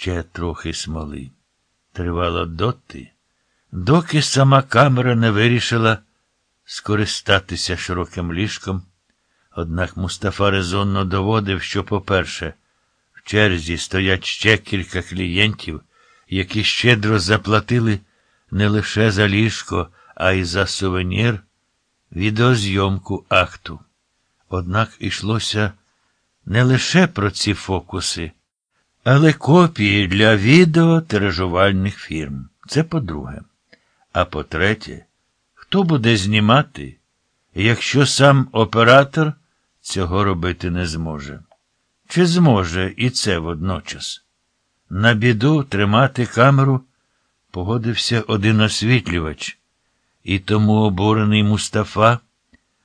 ще трохи смоли. Тривало доти, доки сама камера не вирішила скористатися широким ліжком. Однак Мустафа резонно доводив, що, по-перше, в черзі стоять ще кілька клієнтів, які щедро заплатили не лише за ліжко, а й за сувенір, відеозйомку акту. Однак ішлося не лише про ці фокуси, але копії для відео тиражувальних фірм. Це по-друге. А по-третє, хто буде знімати, якщо сам оператор цього робити не зможе? Чи зможе і це водночас? На біду тримати камеру погодився один освітлювач, і тому обурений Мустафа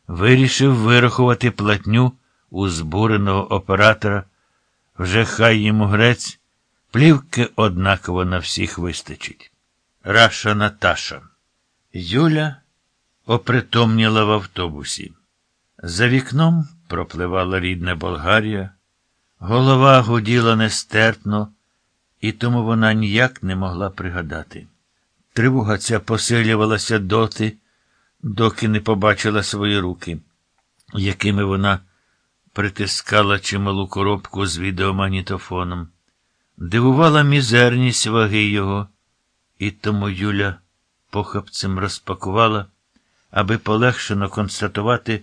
вирішив вирахувати платню у збуреного оператора. Вже хай йому грець, плівки однаково на всіх вистачить. Раша Наташа. Юля опритомніла в автобусі. За вікном пропливала рідна Болгарія, голова гуділа нестерпно, і тому вона ніяк не могла пригадати. Тривога ця посилювалася доти, доки не побачила свої руки, якими вона притискала чималу коробку з відеомагнітофоном. Дивувала мізерність ваги його, і тому Юля похапцем розпакувала, аби полегшено констатувати,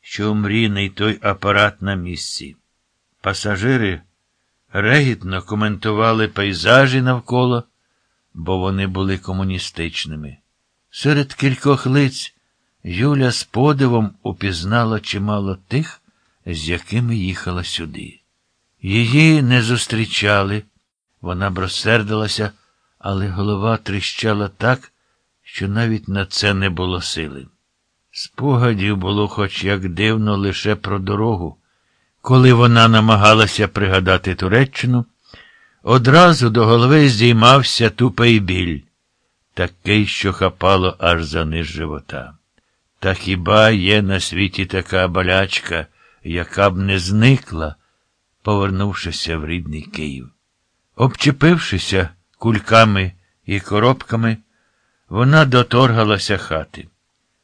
що мрійний той апарат на місці. Пасажири регітно коментували пейзажі навколо, бо вони були комуністичними. Серед кількох лиць Юля з подивом упізнала чимало тих, з якими їхала сюди. Її не зустрічали, вона б розсердилася, але голова тріщала так, що навіть на це не було сили. Спогадів було хоч як дивно лише про дорогу. Коли вона намагалася пригадати Туреччину, одразу до голови здіймався тупий біль, такий, що хапало аж за низ живота. Та хіба є на світі така болячка, яка б не зникла, повернувшися в рідний Київ? Обчепившися кульками і коробками, вона доторгалася хати.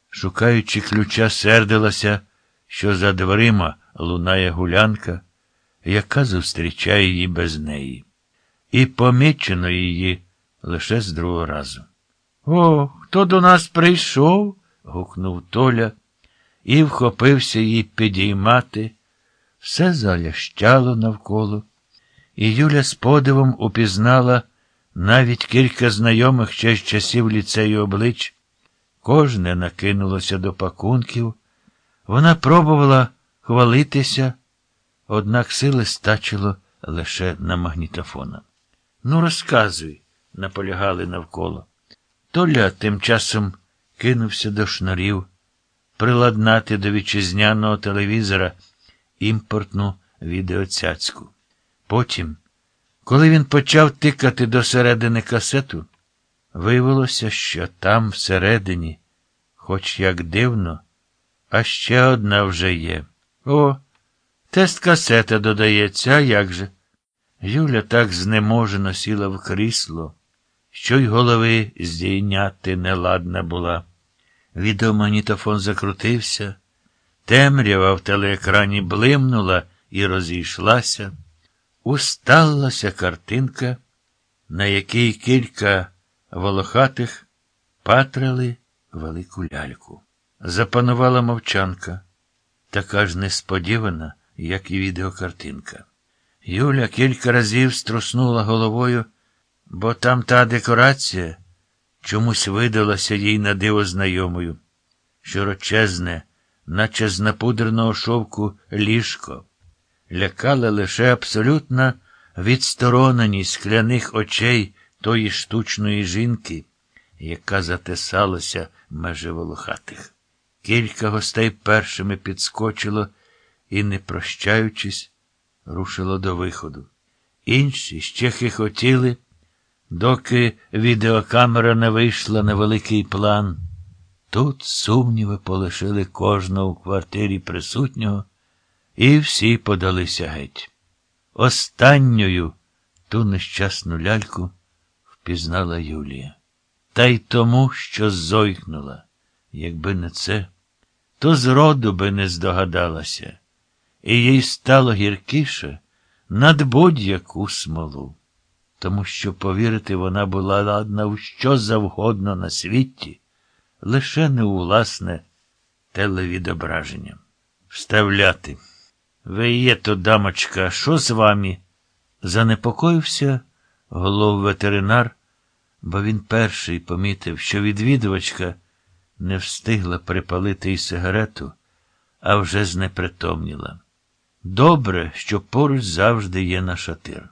Шукаючи ключа, сердилася, що за дверима лунає гулянка, яка зустрічає її без неї. І помічено її лише з другого разу. О, хто до нас прийшов? гукнув Толя і вхопився її підіймати. Все залящало навколо, і Юля з подивом упізнала навіть кілька знайомих ще з часів ліцею облич. Кожне накинулося до пакунків. Вона пробувала хвалитися, однак сили стачило лише на магнітофона. Ну, розказуй, наполягали навколо. Толя тим часом кинувся до шнурів, приладнати до вітчизняного телевізора імпортну відеоцяцьку. Потім, коли він почав тикати до середини касету, виявилося, що там всередині, хоч як дивно, а ще одна вже є. О, тест касета додається, а як же? Юля так знеможено сіла в крісло, що й голови здійняти неладна була. Відеомагнітофон закрутився, темрява в телеекрані блимнула і розійшлася. Усталася картинка, на якій кілька волохатих патрили велику ляльку. Запанувала мовчанка, така ж несподівана, як і відеокартинка. Юля кілька разів струснула головою, бо там та декорація чомусь видалася їй на диво знайомою. Широчезне, наче з напудреного шовку ліжко, лякала лише абсолютна відстороненість скляних очей тої штучної жінки, яка затисалася межи волохатих. Кілька гостей першими підскочило і, не прощаючись, рушило до виходу. Інші ще хихотіли, доки відеокамера не вийшла на великий план. Тут сумніви полишили кожного у квартирі присутнього, і всі подалися геть. Останньою Ту нещасну ляльку впізнала Юлія. Та й тому, що зойкнула, якби не це, то зроду би не здогадалася, і їй стало гіркіше над будь-яку смолу, тому що повірити вона була ладна у що завгодно на світі, лише не у власне телевідображення. Вставляти. Ви є то, дамочка, що з вами? Занепокоївся голов ветеринар, бо він перший помітив, що відвідувачка не встигла припалити й сигарету, а вже знепритомніла. Добре, що поруч завжди є нашатир.